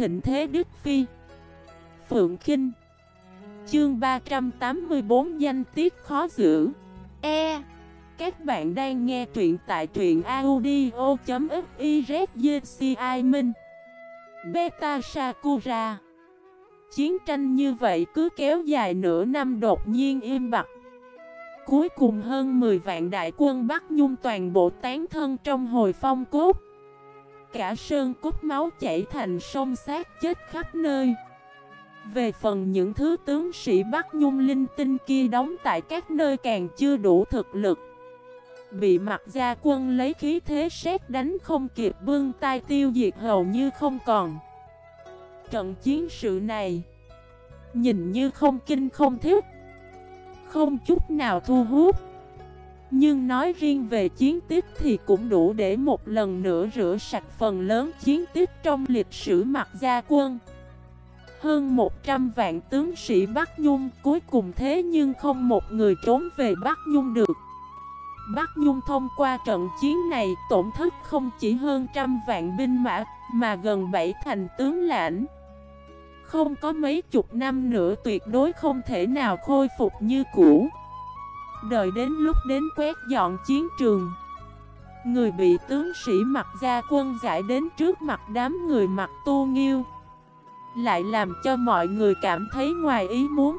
thịnh thế Đức Phi. Phượng Kinh. Chương 384 danh tiết khó giữ. E. Các bạn đang nghe truyện tại truyện audio.xyzci Minh. Beta Sakura. Chiến tranh như vậy cứ kéo dài nửa năm đột nhiên im bặt. Cuối cùng hơn 10 vạn đại quân Bắc Nhung toàn bộ tán thân trong hồi phong cốt. Cả sơn cốt máu chảy thành sông sát chết khắp nơi. Về phần những thứ tướng sĩ Bắc Nhung linh tinh kia đóng tại các nơi càng chưa đủ thực lực. Bị mặt gia quân lấy khí thế xét đánh không kịp bưng tay tiêu diệt hầu như không còn. Trận chiến sự này, Nhìn như không kinh không thiết. Không chút nào thu hút. Nhưng nói riêng về chiến tích thì cũng đủ để một lần nữa rửa sạch phần lớn chiến tích trong lịch sử mặt gia quân. Hơn 100 vạn tướng sĩ Bắc Nhung cuối cùng thế nhưng không một người trốn về Bắc Nhung được. Bắc Nhung thông qua trận chiến này tổn thất không chỉ hơn trăm vạn binh mã, mà gần bảy thành tướng lãnh. Không có mấy chục năm nữa tuyệt đối không thể nào khôi phục như cũ. Đợi đến lúc đến quét dọn chiến trường. Người bị tướng sĩ mặc gia quân giải đến trước mặt đám người mặc tu nghiêu. Lại làm cho mọi người cảm thấy ngoài ý muốn.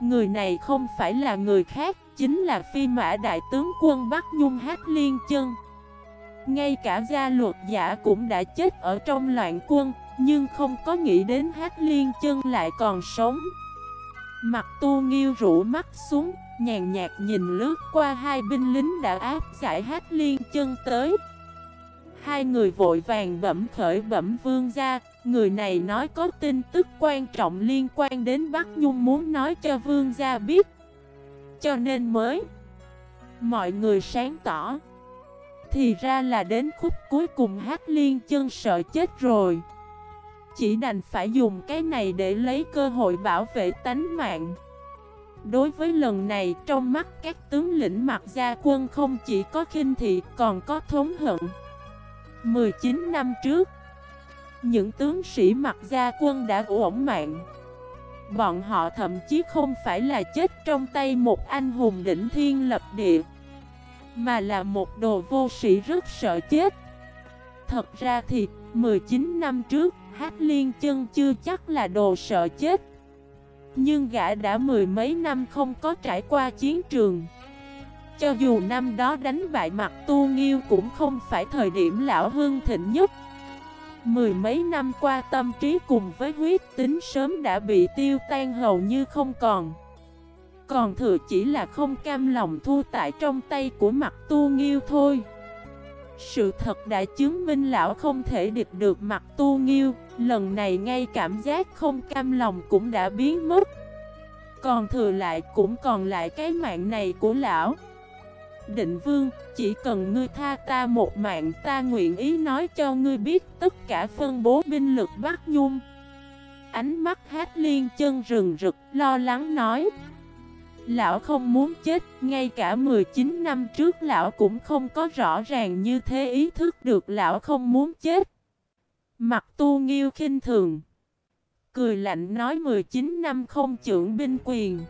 Người này không phải là người khác, Chính là phi mã đại tướng quân Bắc Nhung Hát Liên Chân. Ngay cả gia luật giả cũng đã chết ở trong loạn quân, nhưng không có nghĩ đến hát liên chân lại còn sống. Mặt tu nghiêu rũ mắt xuống, Nhàn nhạt nhìn lướt qua hai binh lính đã áp giải hát liên chân tới. Hai người vội vàng bẩm khởi bẩm vương ra Người này nói có tin tức quan trọng liên quan đến Bắc Nhung muốn nói cho vương gia biết. Cho nên mới, Mọi người sáng tỏ. Thì ra là đến khúc cuối cùng hát liên chân sợ chết rồi chỉ đành phải dùng cái này để lấy cơ hội bảo vệ tánh mạng. Đối với lần này, trong mắt các tướng lĩnh mặt gia quân không chỉ có khinh thị, còn có thống hận. 19 năm trước, Những tướng sĩ mặt gia quân đã ổn mạng. Bọn họ thậm chí không phải là chết trong tay một anh hùng đỉnh thiên lập địa, Mà là một đồ vô sĩ rất sợ chết. Thật ra thì 19 năm trước Hát liên chân chưa chắc là đồ sợ chết. Nhưng gã đã mười mấy năm không có trải qua chiến trường. Cho dù năm đó đánh bại mặt tu nghiêu cũng không phải thời điểm lão hương thịnh nhất. Mười mấy năm qua tâm trí cùng với huyết tính sớm đã bị tiêu tan hầu như không còn. Còn thừa chỉ là không cam lòng thu tại trong tay của mặt tu nghiêu thôi sự thật đã chứng minh lão không thể địch được mặt tu nghiêu. Lần này ngay cảm giác không cam lòng cũng đã biến mất. Còn thừa lại cũng còn lại cái mạng này của lão. Định vương, chỉ cần ngươi tha ta một mạng ta nguyện ý nói cho ngươi biết tất cả phân bố binh lực Bắc Nhung. Ánh mắt hát liên chân rừng rực lo lắng nói. Lão không muốn chết, ngay cả 19 năm trước lão cũng không có rõ ràng như thế ý thức được lão không muốn chết. Mặt tu nghiêu khinh thường. Cười lạnh nói 19 năm không trưởng binh quyền.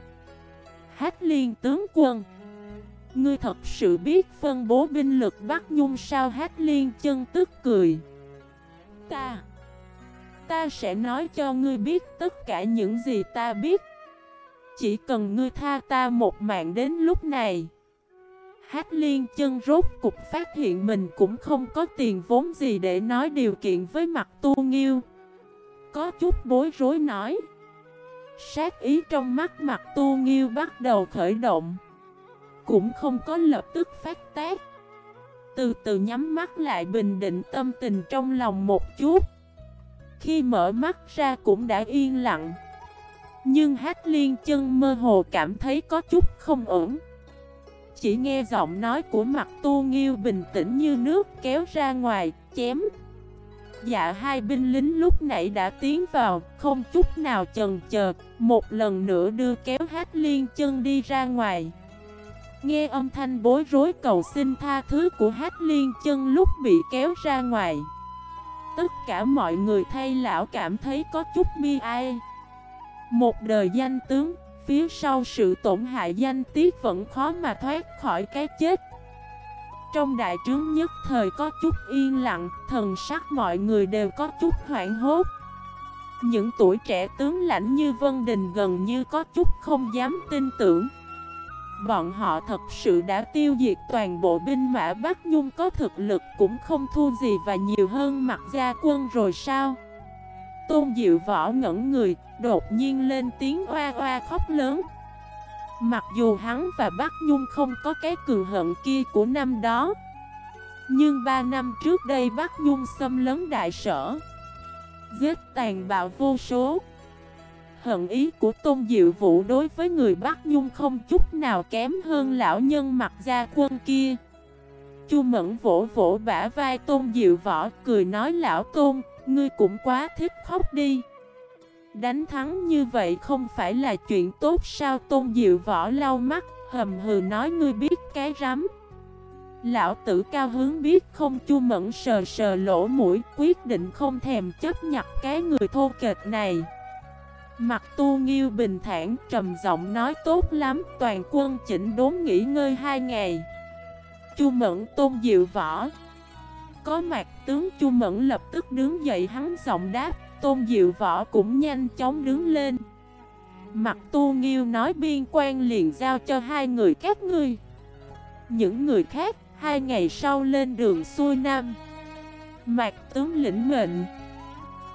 Hát liên tướng quân. Ngươi thật sự biết phân bố binh lực Bắc Nhung sao hát liên chân tức cười. Ta. Ta sẽ nói cho ngươi biết tất cả những gì ta biết. Chỉ cần ngươi tha ta một mạng đến lúc này. Hát liên chân rốt cục phát hiện mình cũng không có tiền vốn gì để nói điều kiện với mặt tu nghiêu. Có chút bối rối nói. Sát ý trong mắt mặt tu nghiêu bắt đầu khởi động. Cũng không có lập tức phát tác. Từ từ nhắm mắt lại bình định tâm tình trong lòng một chút. Khi mở mắt ra cũng đã yên lặng nhưng hát liên chân mơ hồ cảm thấy có chút không ổn. Chỉ nghe giọng nói của mặt tu nghiêu bình tĩnh như nước kéo ra ngoài, chém. Dạ hai binh lính lúc nãy đã tiến vào, không chút nào chần chờ Một lần nữa đưa kéo hát liên chân đi ra ngoài. Nghe âm thanh bối rối cầu xin tha thứ của hát liên chân lúc bị kéo ra ngoài. Tất cả mọi người thay lão cảm thấy có chút bi ai. Một đời danh tướng, Phía sau sự tổn hại danh tiết vẫn khó mà thoát khỏi cái chết. Trong đại trướng nhất thời có chút yên lặng, Thần sắc mọi người đều có chút hoảng hốt. Những tuổi trẻ tướng lãnh như Vân Đình gần như có chút không dám tin tưởng. Bọn họ thật sự đã tiêu diệt toàn bộ binh mã Bắc Nhung có thực lực cũng không thua gì và nhiều hơn mặt gia quân rồi sao? Tôn Diệu Võ ngẩn người, đột nhiên lên tiếng oa oa khóc lớn. Mặc dù hắn và Bác Nhung không có cái cường hận kia của năm đó Nhưng ba năm trước đây Bác Nhung xâm lấn đại sở Giết tàn bạo vô số. Hận ý của Tôn Diệu Vũ đối với người Bác Nhung không chút nào kém hơn lão nhân mặt gia quân kia. Chu Mẫn vỗ vỗ bả vai Tôn Diệu Võ cười nói lão Tôn, ngươi cũng quá thích khóc đi. Đánh thắng như vậy không phải là chuyện tốt sao? Tôn Diệu Võ lau mắt, hầm hừ nói ngươi biết cái rắm. Lão tử cao hướng biết không? Chu Mẫn sờ sờ lỗ mũi quyết định không thèm chấp nhặt cái người thô kệch này. Mặt tu nghiêu bình thản trầm giọng nói tốt lắm Toàn quân chỉnh đốn nghỉ ngơi hai ngày. Chu Mẫn tôn diệu võ có mặt, tướng Chu Mẫn lập tức đứng dậy hắn giọng đáp, Tôn diệu võ cũng nhanh chóng đứng lên. Mặt tu nghiêu nói biên quan liền giao cho hai người các ngươi. Những người khác, hai ngày sau lên đường xuôi nam. Mạc tướng lĩnh mệnh.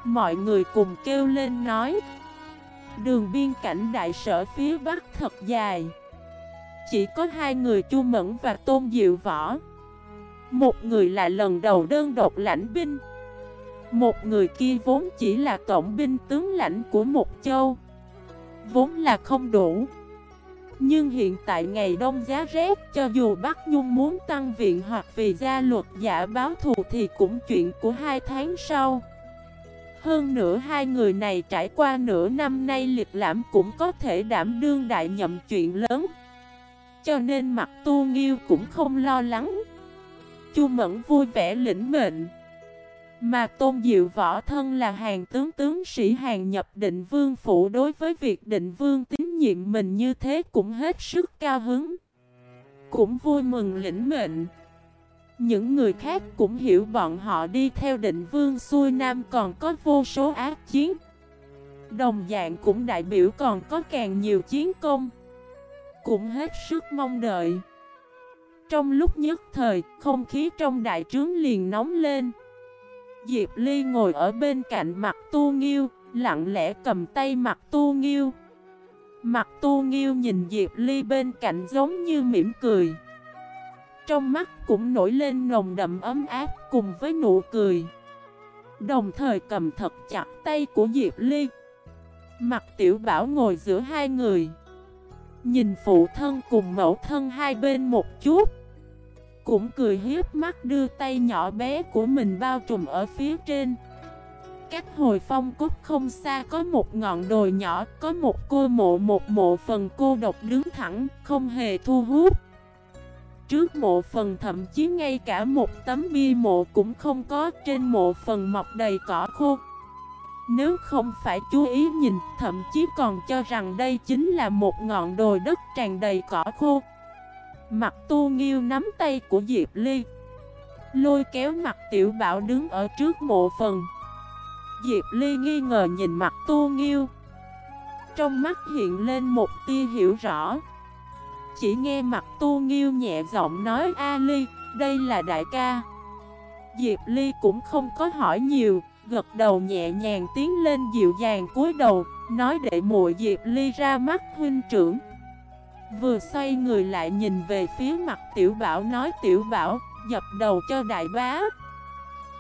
Mọi người cùng kêu lên nói. Đường biên cảnh đại sở phía bắc thật dài. Chỉ có hai người Chu Mẫn và Tôn Diệu Võ. Một người là lần đầu đơn độc lãnh binh. Một người kia vốn chỉ là tổng binh tướng lãnh của một châu. Vốn là không đủ. Nhưng hiện tại ngày đông giá rét, Cho dù Bắc Nhung muốn tăng viện hoặc vì gia luật giả báo thù Thì cũng chuyện của hai tháng sau. Hơn nữa hai người này trải qua nửa năm nay liệt lãm cũng có thể đảm đương đại nhậm chuyện lớn. Cho nên mặt tu nghiêu cũng không lo lắng. Chu Mẫn vui vẻ lĩnh mệnh. Mà Tôn Diệu Võ Thân là hàng tướng tướng sĩ hàng nhập định vương phủ, Đối với việc định vương tín nhiệm mình như thế cũng hết sức cao hứng. Cũng vui mừng lĩnh mệnh. Những người khác cũng hiểu bọn họ đi theo định vương xuôi nam còn có vô số ác chiến. Đồng dạng cũng đại biểu còn có càng nhiều chiến công. Cũng hết sức mong đợi. Trong lúc nhất thời, không khí trong đại trướng liền nóng lên. Diệp Ly ngồi ở bên cạnh mặt tu nghiêu, lặng lẽ cầm tay mặt tu nghiêu. Mặt tu nghiêu nhìn Diệp Ly bên cạnh giống như mỉm cười. Trong mắt cũng nổi lên nồng đậm ấm áp cùng với nụ cười. Đồng thời cầm thật chặt tay của Diệp Ly. Mặt tiểu bảo ngồi giữa hai người. Nhìn phụ thân cùng mẫu thân hai bên một chút. Cũng cười hiếp mắt đưa tay nhỏ bé của mình bao trùm ở phía trên Cách hồi phong cúc không xa có một ngọn đồi nhỏ Có một cô mộ một mộ phần cô độc đứng thẳng Không hề thu hút trước mộ phần thậm chí ngay cả một tấm bia mộ cũng không có trên mộ phần mọc đầy cỏ khô. Nếu không phải chú ý nhìn, thậm chí còn cho rằng đây chính là một ngọn đồi đất tràn đầy cỏ khô. Mặt tu nghiêu nắm tay của Diệp Ly. Lôi kéo mặt tiểu bảo đứng ở trước mộ phần. Diệp Ly nghi ngờ nhìn mặt tu nghiêu. Trong mắt hiện lên một tia hiểu rõ. Chỉ nghe mặt tu nghiêu nhẹ giọng nói A Ly, đây là đại ca. Diệp Ly cũng không có hỏi nhiều Gật đầu nhẹ nhàng tiến lên dịu dàng cúi đầu Nói để mùa Diệp Ly ra mắt huynh trưởng. Vừa xoay người lại nhìn về phía mặt tiểu bảo nói, tiểu bảo, Dập đầu cho đại bá.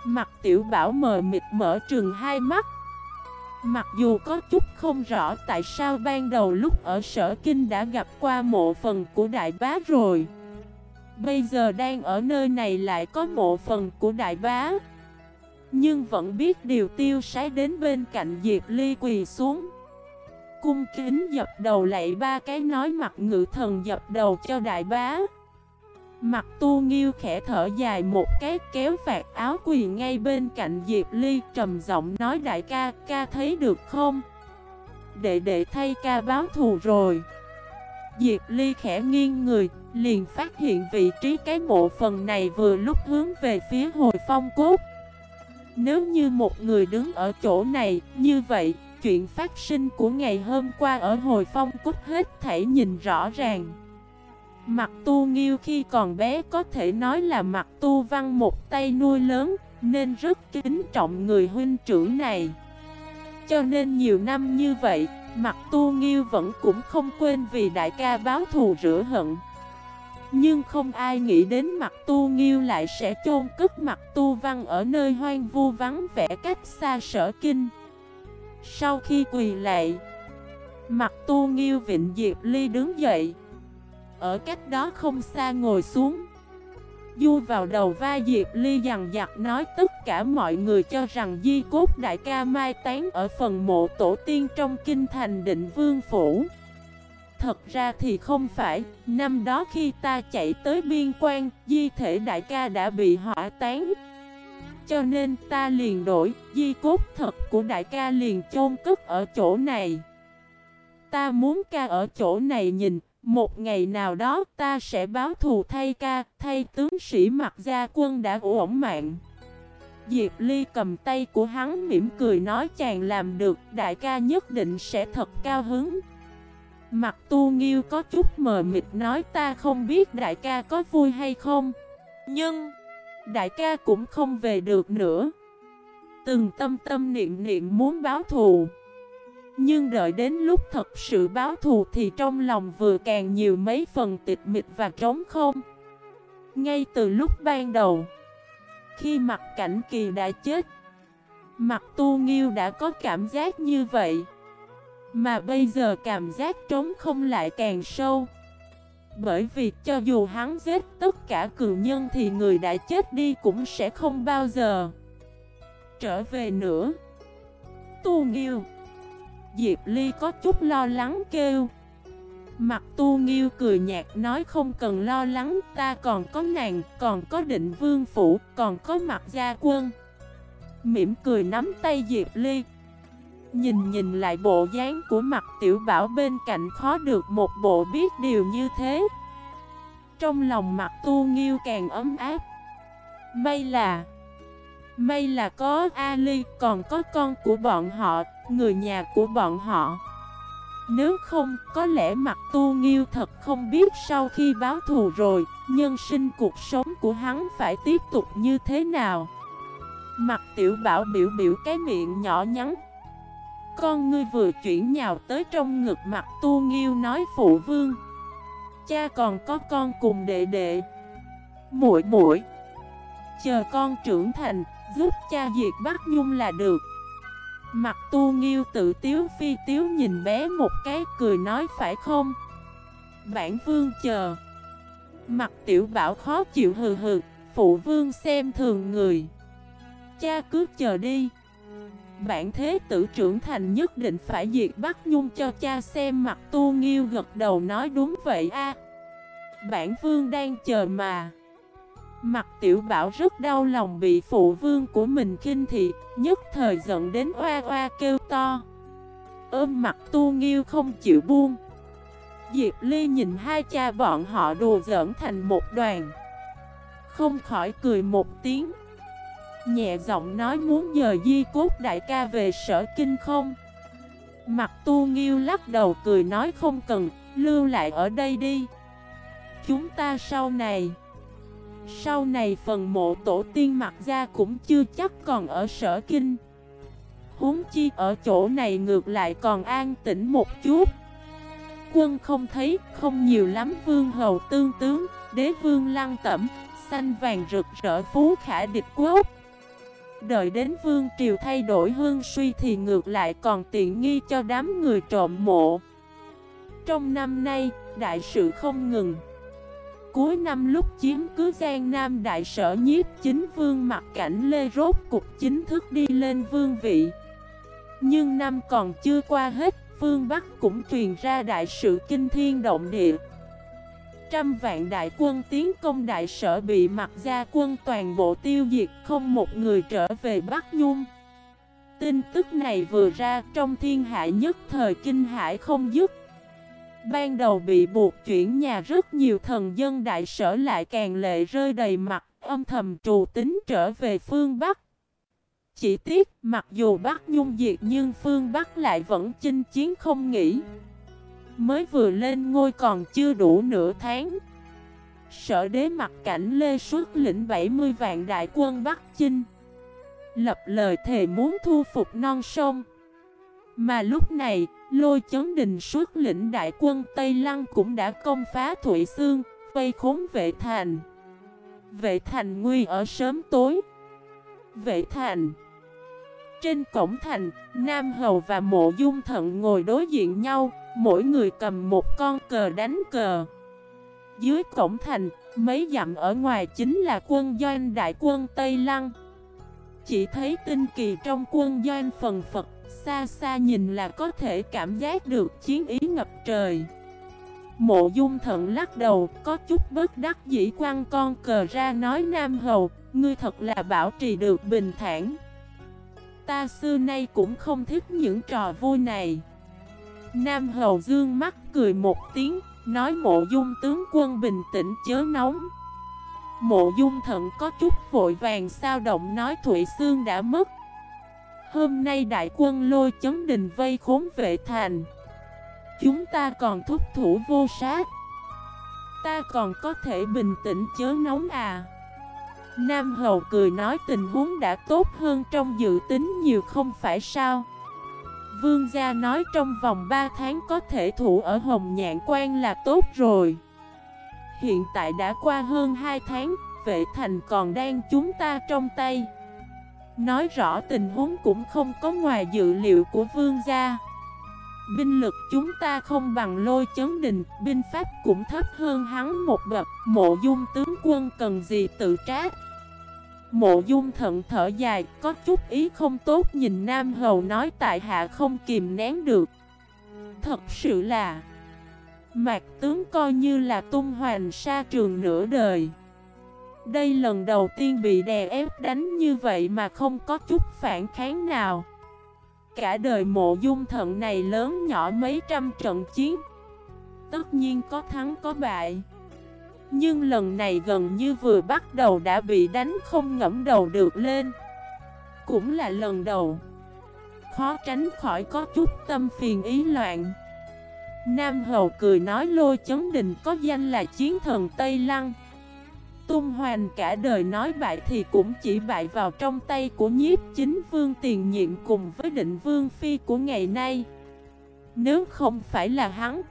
Mặt tiểu bảo mờ mịt mở trừng hai mắt. Mặc dù có chút không rõ tại sao ban đầu lúc ở sở kinh đã gặp qua mộ phần của đại bá rồi, Bây giờ đang ở nơi này lại có mộ phần của đại bá. Nhưng vẫn biết điều tiêu sái đến bên cạnh Diệp Ly quỳ xuống. Cung kính dập đầu lạy ba cái nói mặt ngự thần dập đầu cho đại bá Mặt tu nghiêu khẽ thở dài một cái kéo vạt áo quỳ ngay bên cạnh Diệp Ly trầm giọng nói đại ca, ca thấy được không? Đệ đệ thay ca báo thù rồi. Diệp Ly khẽ nghiêng người, liền phát hiện vị trí cái mộ phần này vừa lúc hướng về phía hồi phong cốt. Nếu như một người đứng ở chỗ này, như vậy, chuyện phát sinh của ngày hôm qua ở hồi phong cút hết thể nhìn rõ ràng. Mặt tu nghiêu khi còn bé có thể nói là mặt tu văn một tay nuôi lớn, nên rất kính trọng người huynh trưởng này. Cho nên nhiều năm như vậy, mặt tu nghiêu vẫn cũng không quên vì đại ca báo thù rửa hận. Nhưng không ai nghĩ đến mặt tu nghiêu lại sẽ chôn cất mặt tu văn ở nơi hoang vu vắng vẻ cách xa sở kinh. Sau khi quỳ lạy, mặt tu nghiêu vịnh Diệp Ly đứng dậy. Ở cách đó không xa ngồi xuống. Du vào đầu vai Diệp Ly dằn dặt nói tất cả mọi người cho rằng di cốt đại ca mai tán ở phần mộ tổ tiên trong kinh thành định vương phủ. Thật ra thì không phải, năm đó khi ta chạy tới biên quan, di thể đại ca đã bị hỏa tán cho nên ta liền đổi, di cốt thật của đại ca liền chôn cất ở chỗ này Ta muốn ca ở chỗ này nhìn, một ngày nào đó ta sẽ báo thù thay ca, thay tướng sĩ mặc gia quân đã ổn mạng. Diệp Ly cầm tay của hắn mỉm cười nói chàng làm được, đại ca nhất định sẽ thật cao hứng. Mặt tu nghiêu có chút mờ mịt nói ta không biết đại ca có vui hay không. Nhưng, đại ca cũng không về được nữa. Từng tâm tâm niệm niệm muốn báo thù. Nhưng đợi đến lúc thật sự báo thù thì trong lòng vừa càng nhiều mấy phần tịch mịch và trống không. Ngay từ lúc ban đầu, khi mặt cảnh kỳ đã chết, mặt tu nghiêu đã có cảm giác như vậy. Mà bây giờ cảm giác trống không lại càng sâu. Bởi vì cho dù hắn giết tất cả cựu nhân thì người đã chết đi cũng sẽ không bao giờ trở về nữa. Tu nghiêu. Diệp Ly có chút lo lắng kêu. Mặt tu nghiêu cười nhạt nói không cần lo lắng Ta còn có nàng, còn có định vương phủ, còn có mặt gia quân. Mỉm cười nắm tay Diệp Ly. Nhìn nhìn lại bộ dáng của mặt tiểu bảo bên cạnh khó được một bộ biết điều như thế Trong lòng mặt tu nghiêu càng ấm áp May là May là có Ali còn có con của bọn họ người nhà của bọn họ. Nếu không, có lẽ mặt tu nghiêu thật không biết sau khi báo thù rồi, nhân sinh cuộc sống của hắn phải tiếp tục như thế nào. Mặt tiểu bảo biểu biểu cái miệng nhỏ nhắn. Con ngươi vừa chuyển nhào tới trong ngực mặt tu nghiêu nói phụ vương. Cha còn có con cùng đệ đệ. muội muội Chờ con trưởng thành, giúp cha diệt bắt nhung là được. Mặt tu nghiêu tự tiếu phi tiếu nhìn bé một cái cười nói phải không Bản vương chờ Mặt tiểu bảo khó chịu hừ hừ Phụ vương xem thường người Cha cứ chờ đi Bản thế tử trưởng thành nhất định phải diệt bắt nhung cho cha xem mặt tu nghiêu gật đầu nói đúng vậy a Bản vương đang chờ mà Mặt tiểu bảo rất đau lòng bị phụ vương của mình kinh thị, nhất thời giận đến oa oa kêu to. Ôm mặt tu nghiêu không chịu buông. Diệp Ly nhìn hai cha bọn họ đùa giỡn thành một đoàn. Không khỏi cười một tiếng. Nhẹ giọng nói muốn nhờ di cốt đại ca về sở kinh không? Mặt tu nghiêu lắc đầu cười nói không cần, lưu lại ở đây đi. Chúng ta sau này sau này phần mộ tổ tiên mặt ra cũng chưa chắc còn ở sở kinh Huống chi ở chỗ này ngược lại còn an tĩnh một chút Quân không thấy, không nhiều lắm vương hầu tương tướng Đế vương lăng tẩm, xanh vàng rực rỡ phú khả địch quốc Đợi đến vương triều thay đổi hương suy thì ngược lại còn tiện nghi cho đám người trộm mộ. Trong năm nay, đại sự không ngừng. Cuối năm lúc chiếm cứ Giang Nam đại sở nhiếp chính vương mặt cảnh Lê Rốt cục chính thức đi lên vương vị. Nhưng năm còn chưa qua hết, phương Bắc cũng truyền ra đại sự kinh thiên động địa trăm vạn đại quân tiến công đại sở bị mặt gia quân toàn bộ tiêu diệt không một người trở về Bắc Nhung. Tin tức này vừa ra trong thiên hạ nhất thời kinh hải không dứt. Ban đầu bị buộc chuyển nhà rất nhiều thần dân đại sở lại càng lệ rơi đầy mặt, âm thầm trù tính trở về phương Bắc. Chỉ tiếc, mặc dù Bắc Nhung diệt nhưng phương Bắc lại vẫn chinh chiến không nghỉ. Mới vừa lên ngôi còn chưa đủ nửa tháng. Sở đế mặt cảnh Lê xuất lĩnh 70 vạn đại quân Bắc Chinh. Lập lời thề muốn thu phục non sông. Mà lúc này, lôi chấn đình xuất lĩnh đại quân Tây Lăng cũng đã công phá Thụy Sương, vây khốn vệ thành. Vệ thành nguy ở sớm tối. Vệ thành Trên cổng thành, Nam Hầu và Mộ Dung Thận ngồi đối diện nhau, mỗi người cầm một con cờ đánh cờ. Dưới cổng thành, mấy dặm ở ngoài chính là quân doanh đại quân Tây Lăng. Chỉ thấy tinh kỳ trong quân doanh phần phật Xa xa nhìn là có thể cảm giác được chiến ý ngập trời Mộ dung thận lắc đầu Có chút bất đắc dĩ quăng con cờ ra nói Nam Hầu Ngươi thật là bảo trì được bình thản Ta xưa nay cũng không thích những trò vui này Nam Hầu dương mắt cười một tiếng, Nói mộ dung tướng quân bình tĩnh chớ nóng. Mộ dung thận có chút vội vàng sao động nói Thụy Sương đã mất. Hôm nay đại quân lôi chấn đình vây khốn vệ thành. Chúng ta còn thúc thủ vô sát. Ta còn có thể bình tĩnh chớ nóng à. Nam Hầu cười nói tình huống đã tốt hơn trong dự tính nhiều không phải sao? Vương gia nói trong vòng 3 tháng có thể thủ ở Hồng Nhạn Quan là tốt rồi. Hiện tại đã qua hơn 2 tháng, vệ thành còn đang chúng ta trong tay. Nói rõ tình huống cũng không có ngoài dự liệu của vương gia. Binh lực chúng ta không bằng lôi chấn đình Binh pháp cũng thấp hơn hắn một bậc. Mộ dung tướng quân cần gì tự trát Mộ dung thận thở dài, Có chút ý không tốt nhìn Nam Hầu nói tại hạ không kìm nén được. Thật sự là, Mạc tướng coi như là tung hoành sa trường nửa đời. Đây lần đầu tiên bị đè ép đánh như vậy mà không có chút phản kháng nào. Cả đời mộ dung thận này lớn nhỏ mấy trăm trận chiến, Tất nhiên có thắng có bại. Nhưng lần này gần như vừa bắt đầu đã bị đánh không ngẫm đầu được lên. Cũng là lần đầu. Khó tránh khỏi có chút tâm phiền ý loạn. Nam Hầu cười nói lôi chấn đình có danh là chiến thần Tây Lăng. Tung hoành cả đời nói bại thì cũng chỉ bại vào trong tay của nhiếp chính vương tiền nhiệm cùng với định vương phi của ngày nay. Nếu không phải là hắn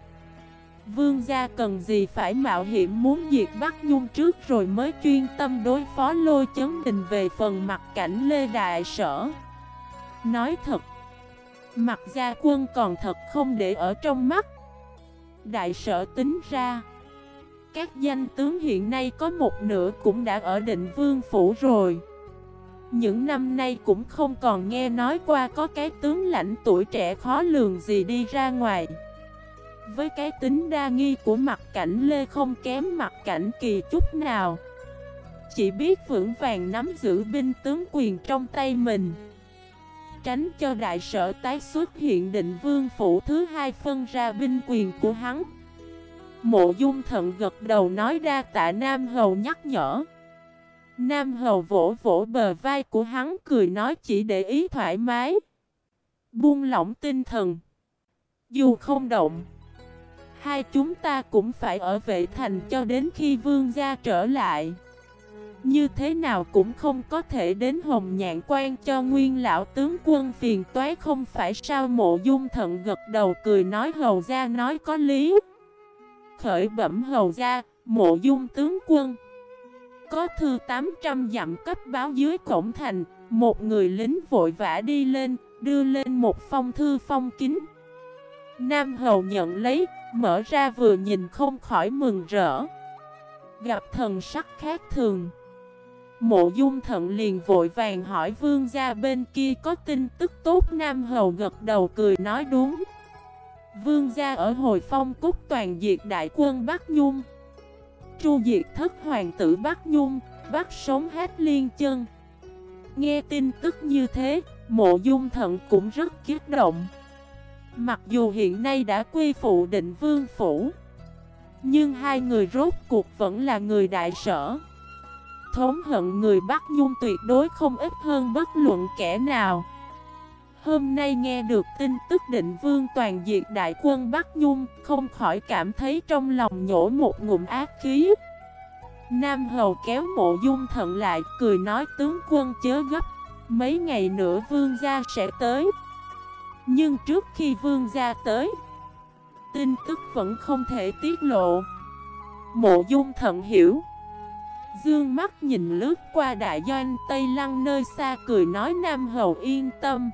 Vương gia cần gì phải mạo hiểm muốn diệt Bắc Nhung trước rồi mới chuyên tâm đối phó lôi chấn đình về phần mặt cảnh Lê Đại Sở? Nói thật, Mặt gia quân còn thật không để ở trong mắt. Đại sở tính ra, các danh tướng hiện nay có một nửa cũng đã ở định vương phủ rồi. Những năm nay cũng không còn nghe nói qua có cái tướng lãnh tuổi trẻ khó lường gì đi ra ngoài. Với cái tính đa nghi của mặt cảnh Lê không kém mặt cảnh kỳ chút nào. Chỉ biết vững vàng nắm giữ binh tướng quyền trong tay mình. Tránh cho đại sở tái xuất hiện định vương phủ thứ hai phân ra binh quyền của hắn. Mộ dung thận gật đầu nói ra tạ Nam Hầu nhắc nhở. Nam Hầu vỗ vỗ bờ vai của hắn cười nói chỉ để ý thoải mái. Buông lỏng tinh thần. Dù không động Hai chúng ta cũng phải ở vệ thành cho đến khi vương gia trở lại Như thế nào cũng không có thể đến hồng nhạn quan cho nguyên lão tướng quân phiền toái không phải sao mộ dung thận gật đầu cười nói hầu gia nói có lý khởi bẩm hầu gia mộ dung tướng quân. Có thư 800 dặm cấp báo dưới cổng thành, một người lính vội vã đi lên, đưa lên một phong thư phong kính. Nam hầu nhận lấy, mở ra vừa nhìn không khỏi mừng rỡ. Gặp thần sắc khác thường. Mộ dung thận liền vội vàng hỏi vương gia bên kia có tin tức tốt Nam hầu gật đầu cười nói đúng. Vương gia ở hồi phong cúc toàn diệt đại quân Bắc Nhung tru diệt thất hoàng tử Bắc Nhung, bắt sống hết liên chân. Nghe tin tức như thế, mộ dung thận cũng rất kiếp động. Mặc dù hiện nay đã quy phụ định vương phủ, Nhưng hai người rốt cuộc vẫn là người đại sở. Thống hận người Bắc Nhung tuyệt đối không ít hơn bất luận kẻ nào. Hôm nay nghe được tin tức định vương toàn diệt đại quân Bắc Nhung, Không khỏi cảm thấy trong lòng nhổ một ngụm ác khí. Nam Hầu kéo mộ dung thận lại, cười nói tướng quân chớ gấp, Mấy ngày nữa vương gia sẽ tới. Nhưng trước khi vương gia tới, Tin tức vẫn không thể tiết lộ. Mộ dung thận hiểu. Dương mắt nhìn lướt qua đại doanh Tây Lăng nơi xa cười nói Nam Hầu yên tâm.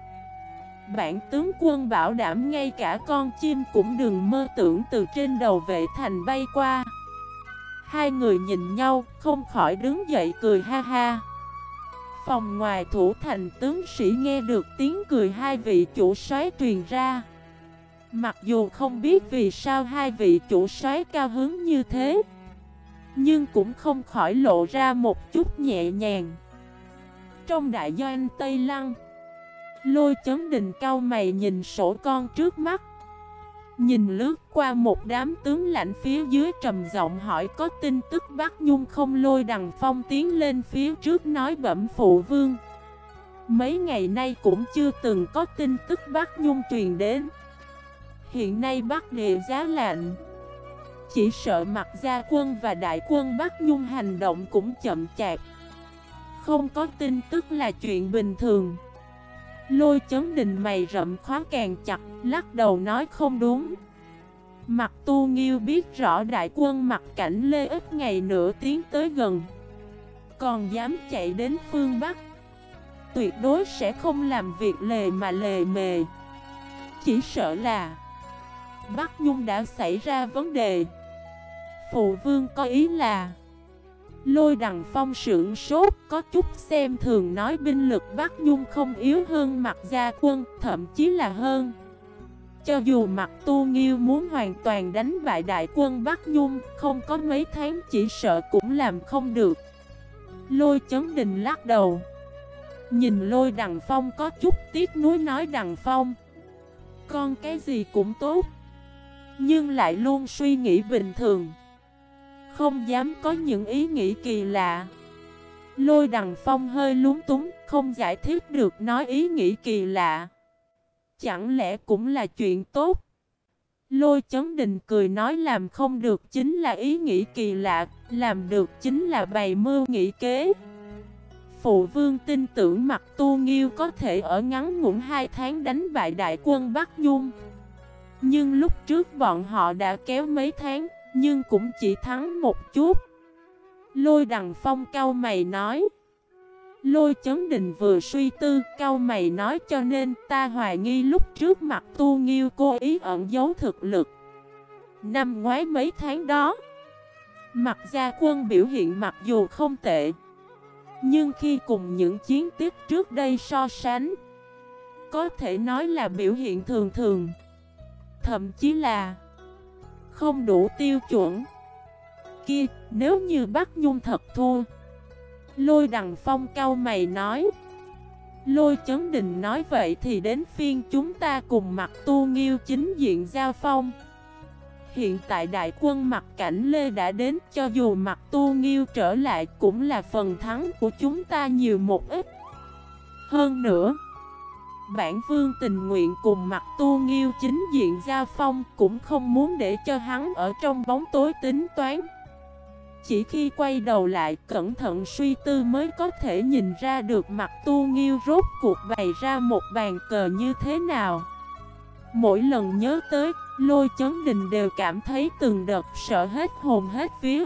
Bản tướng quân bảo đảm ngay cả con chim cũng đừng mơ tưởng từ trên đầu vệ thành bay qua. Hai người nhìn nhau, không khỏi đứng dậy cười ha ha. Phòng ngoài thủ thành tướng sĩ nghe được tiếng cười hai vị chủ soái truyền ra. Mặc dù không biết vì sao hai vị chủ soái cao hứng như thế, Nhưng cũng không khỏi lộ ra một chút nhẹ nhàng. Trong đại doanh Tây Lăng, Lôi chấn đình cao mày nhìn sổ con trước mắt. Nhìn lướt qua một đám tướng lãnh phía dưới trầm giọng hỏi, có tin tức Bắc Nhung không? Lôi đằng phong tiến lên phía trước nói, bẩm phụ vương, Mấy ngày nay cũng chưa từng có tin tức Bắc Nhung truyền đến. Hiện nay Bắc địa giá lạnh, Chỉ sợ mặt gia quân và đại quân Bắc Nhung hành động cũng chậm chạp. Không có tin tức là chuyện bình thường. Lôi chấn đình mày rậm khóa càng chặt, lắc đầu nói không đúng. Mặt tu nghiêu biết rõ đại quân mặt cảnh lê ít ngày nữa tiến tới gần. Còn dám chạy đến phương Bắc. Tuyệt đối sẽ không làm việc lề mà lề mề. Chỉ sợ là Bắc Nhung đã xảy ra vấn đề. Phụ vương có ý là Lôi đằng phong sưởng sốt có chút xem thường nói binh lực Bắc Nhung không yếu hơn mặt gia quân, thậm chí là hơn. Cho dù mặt tu nghiêu muốn hoàn toàn đánh bại đại quân Bắc Nhung, không có mấy tháng chỉ sợ cũng làm không được. Lôi chấn đình lắc đầu. Nhìn lôi đằng phong có chút tiếc nuối nói đằng phong. Con cái gì cũng tốt. Nhưng lại luôn suy nghĩ bình thường. Không dám có những ý nghĩ kỳ lạ. Lôi đằng phong hơi lúng túng, Không giải thích được nói ý nghĩ kỳ lạ. Chẳng lẽ cũng là chuyện tốt? Lôi chấn đình cười nói làm không được chính là ý nghĩ kỳ lạ, Làm được chính là bày mưu nghĩ kế. Phụ vương tin tưởng mặt tu nghiêu có thể ở ngắn ngủn hai tháng đánh bại đại quân Bắc Nhung Nhưng lúc trước bọn họ đã kéo mấy tháng nhưng cũng chỉ thắng một chút. Lôi đằng phong cao mày nói. Lôi chấn Đình vừa suy tư cao mày nói cho nên ta hoài nghi lúc trước mặt tu nghiêu cô ý ẩn giấu thực lực. Năm ngoái mấy tháng đó, Mặt gia quân biểu hiện mặc dù không tệ, Nhưng khi cùng những chiến tiết trước đây so sánh, Có thể nói là biểu hiện thường thường. Thậm chí là không đủ tiêu chuẩn. Kia, nếu như Bắc Nhung thật thua. Lôi đằng phong cao mày nói. Lôi chấn đình nói vậy thì đến phiên chúng ta cùng mặt tu nghiêu chính diện giao phong. Hiện tại đại quân mặt cảnh Lê đã đến cho dù mặt tu nghiêu trở lại cũng là phần thắng của chúng ta nhiều một ít. Hơn nữa Bản vương tình nguyện cùng mặt tu nghiêu chính diện gia phong Cũng không muốn để cho hắn ở trong bóng tối tính toán. Chỉ khi quay đầu lại cẩn thận suy tư mới có thể nhìn ra được mặt tu nghiêu rốt cuộc bày ra một bàn cờ như thế nào. Mỗi lần nhớ tới, lôi chấn đình đều cảm thấy từng đợt sợ hết hồn hết vía.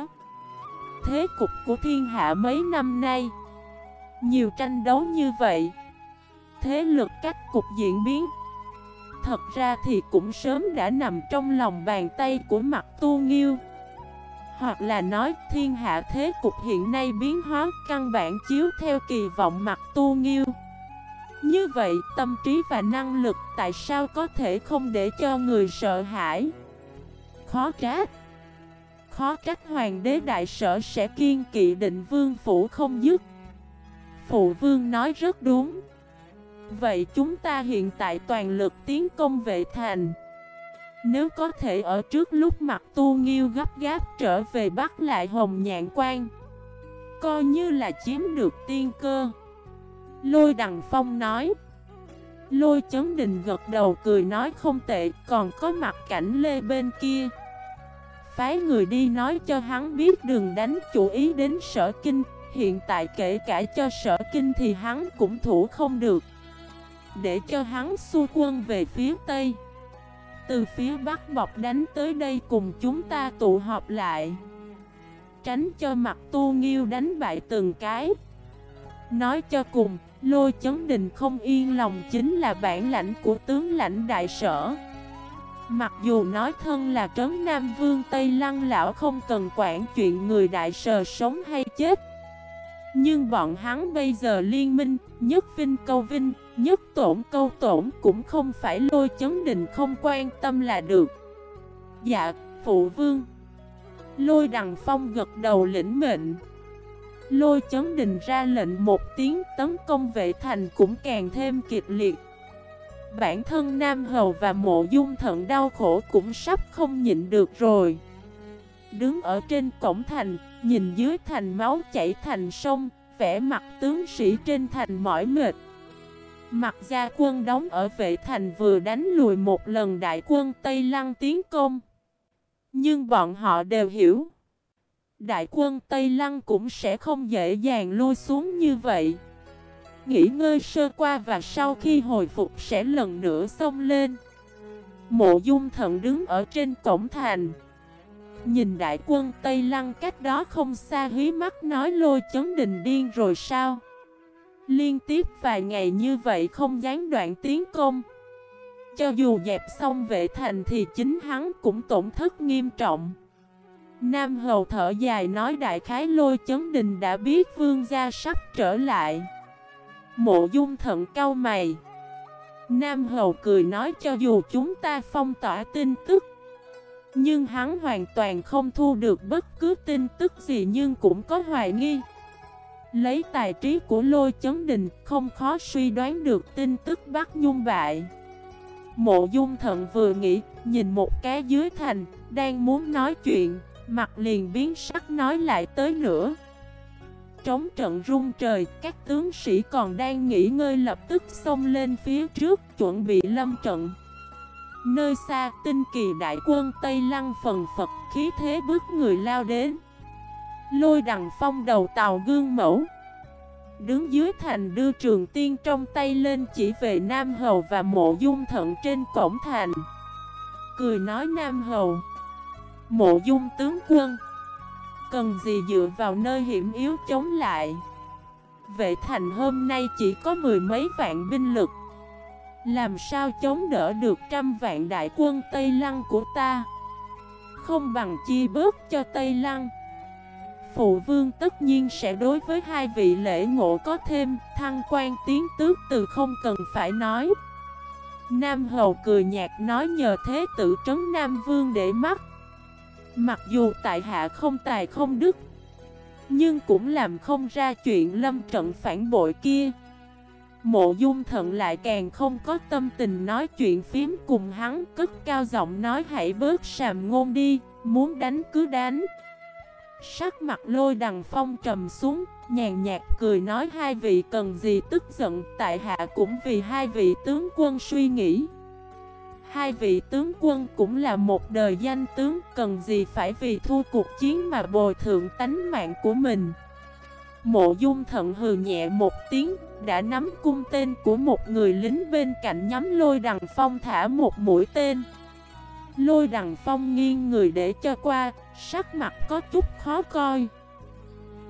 Thế cục của thiên hạ mấy năm nay Nhiều tranh đấu như vậy Thế lực cách cục diễn biến. Thật ra thì cũng sớm đã nằm trong lòng bàn tay của mặt tu nghiêu. Hoặc là nói, thiên hạ thế cục hiện nay biến hóa căn bản chiếu theo kỳ vọng mặt tu nghiêu. Như vậy, tâm trí và năng lực tại sao có thể không để cho người sợ hãi? Khó trách khó trách hoàng đế đại sở sẽ kiên kỵ định vương phủ không dứt. Phụ vương nói rất đúng. Vậy chúng ta hiện tại toàn lực tiến công vệ thành. Nếu có thể ở trước lúc mặt tu nghiêu gấp gáp trở về bắt lại hồng nhạn quan, Coi như là chiếm được tiên cơ. Lôi đằng phong nói. Lôi chấn đình gật đầu cười nói không tệ, Còn có mặt cảnh lê bên kia. Phái người đi nói cho hắn biết đừng đánh chủ ý đến sở kinh, Hiện tại kể cả cho sở kinh thì hắn cũng thủ không được. Để cho hắn xua quân về phía tây. Từ phía bắc bọc đánh tới đây cùng chúng ta tụ họp lại. Tránh cho mặt tu nghiêu đánh bại từng cái. Nói cho cùng, lôi chấn đình không yên lòng chính là bản lãnh của tướng lãnh đại sở. Mặc dù nói thân là trấn Nam Vương Tây Lăng Lão không cần quản chuyện người đại sở sống hay chết Nhưng bọn hắn bây giờ liên minh, nhất vinh câu vinh, Nhất tổn câu tổn cũng không phải lôi chấn đình không quan tâm là được. Dạ, phụ vương. Lôi đằng phong gật đầu lĩnh mệnh. Lôi chấn đình ra lệnh một tiếng tấn công vệ thành cũng càng thêm kịch liệt. Bản thân Nam Hầu và mộ dung thận đau khổ cũng sắp không nhịn được rồi. Đứng ở trên cổng thành, nhìn dưới thành máu chảy thành sông Vẽ mặt tướng sĩ trên thành mỏi mệt. Mặt gia quân đóng ở vệ thành vừa đánh lùi một lần đại quân Tây Lăng tiến công. Nhưng bọn họ đều hiểu. Đại quân Tây Lăng cũng sẽ không dễ dàng lui xuống như vậy. Nghỉ ngơi sơ qua và sau khi hồi phục sẽ lần nữa xông lên. Mộ dung thận đứng ở trên cổng thành. Nhìn đại quân Tây Lăng cách đó không xa hí mắt nói lôi chấn đình điên rồi sao? Liên tiếp vài ngày như vậy không gián đoạn tiến công. Cho dù dẹp xong vệ thành thì chính hắn cũng tổn thất nghiêm trọng. Nam Hầu thở dài nói đại khái lôi chấn đình đã biết vương gia sắp trở lại. Mộ dung thận cau mày. Nam Hầu cười nói cho dù chúng ta phong tỏa tin tức, Nhưng hắn hoàn toàn không thu được bất cứ tin tức gì nhưng cũng có hoài nghi. Lấy tài trí của lôi chấn đình, không khó suy đoán được tin tức bắt nhung bại. Mộ dung thận vừa nghĩ, nhìn một cái dưới thành, Đang muốn nói chuyện, Mặt liền biến sắc nói lại tới nữa Trống trận rung trời, Các tướng sĩ còn đang nghỉ ngơi lập tức xông lên phía trước Chuẩn bị lâm trận. Nơi xa, tinh kỳ đại quân Tây Lăng phần Phật, khí thế bước người lao đến. Lôi đằng phong đầu tàu gương mẫu. Đứng dưới thành đưa trường tiên trong tay lên chỉ về Nam Hầu và mộ dung thận trên cổng thành. Cười nói Nam Hầu. Mộ dung tướng quân. Cần gì dựa vào nơi hiểm yếu chống lại? Vệ thành hôm nay chỉ có mười mấy vạn binh lực. Làm sao chống đỡ được trăm vạn đại quân Tây Lăng của ta? Không bằng chi bớt cho Tây Lăng. Phụ vương tất nhiên sẽ đối với hai vị lễ ngộ có thêm thăng quan tiến tước từ không cần phải nói. Nam Hầu cười nhạt nói nhờ thế tử trấn Nam Vương để mắt. Mặc dù tại hạ không tài không đức, Nhưng cũng làm không ra chuyện lâm trận phản bội kia. Mộ dung thận lại càng không có tâm tình nói chuyện phím cùng hắn, Cất cao giọng nói hãy bớt sàm ngôn đi, Muốn đánh cứ đánh. Sắc mặt lôi đằng phong trầm xuống, nhàn nhạt cười nói hai vị cần gì tức giận, tại hạ cũng vì hai vị tướng quân suy nghĩ. Hai vị tướng quân cũng là một đời danh tướng, cần gì phải vì thua cuộc chiến mà bồi thượng tánh mạng của mình. Mộ dung thận hừ nhẹ một tiếng, đã nắm cung tên của một người lính bên cạnh nhắm lôi đằng phong thả một mũi tên. Lôi đằng phong nghiêng người để cho qua, sắc mặt có chút khó coi.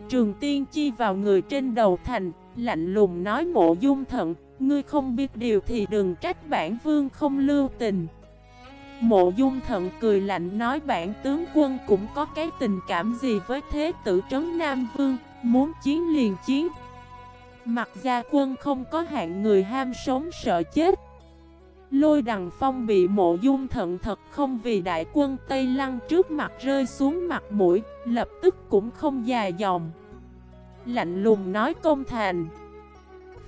Trường tiên chi vào người trên đầu thành, lạnh lùng nói mộ dung thận, ngươi không biết điều thì đừng trách bản vương không lưu tình. Mộ dung thận cười lạnh nói bản tướng quân cũng có cái tình cảm gì với thế tử trấn Nam Vương, muốn chiến liền chiến. Mặt gia quân không có hạng người ham sống sợ chết. Lôi đằng phong bị mộ dung thận thật không vì đại quân Tây Lăng trước mặt rơi xuống mặt mũi, lập tức cũng không dài dòng. Lạnh lùng nói công thành.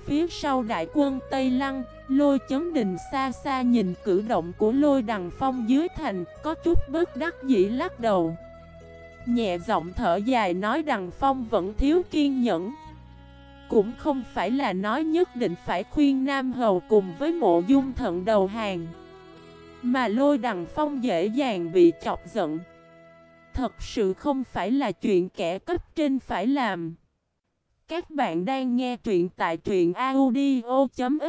Phía sau đại quân Tây Lăng, lôi chấn đình xa xa nhìn cử động của lôi đằng phong dưới thành, có chút bất đắc dĩ lắc đầu. Nhẹ giọng thở dài nói đằng phong vẫn thiếu kiên nhẫn. Cũng không phải là nói nhất định phải khuyên Nam Hầu cùng với mộ dung thận đầu hàng, Mà lôi đằng phong dễ dàng bị chọc giận. Thật sự không phải là chuyện kẻ cấp trên phải làm. Các bạn đang nghe truyện tại truyện audio.fif